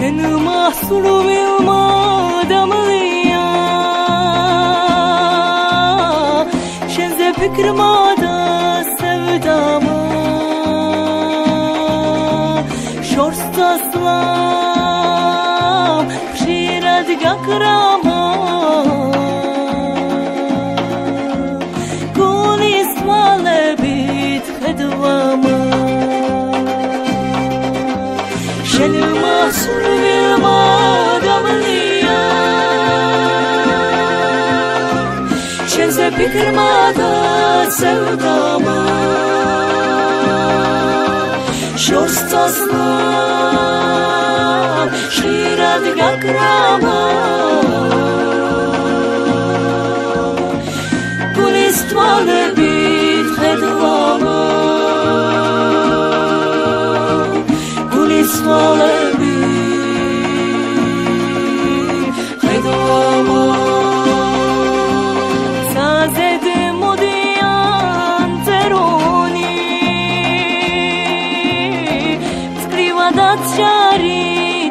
Şen mahsuru damlaya Şen ze fikrmada sevdama Şorstaslam Şirad gakrama Kulis Göze bir kırmada sevdama Şostasına Şirat gakrama Kulist malı Skriva da čari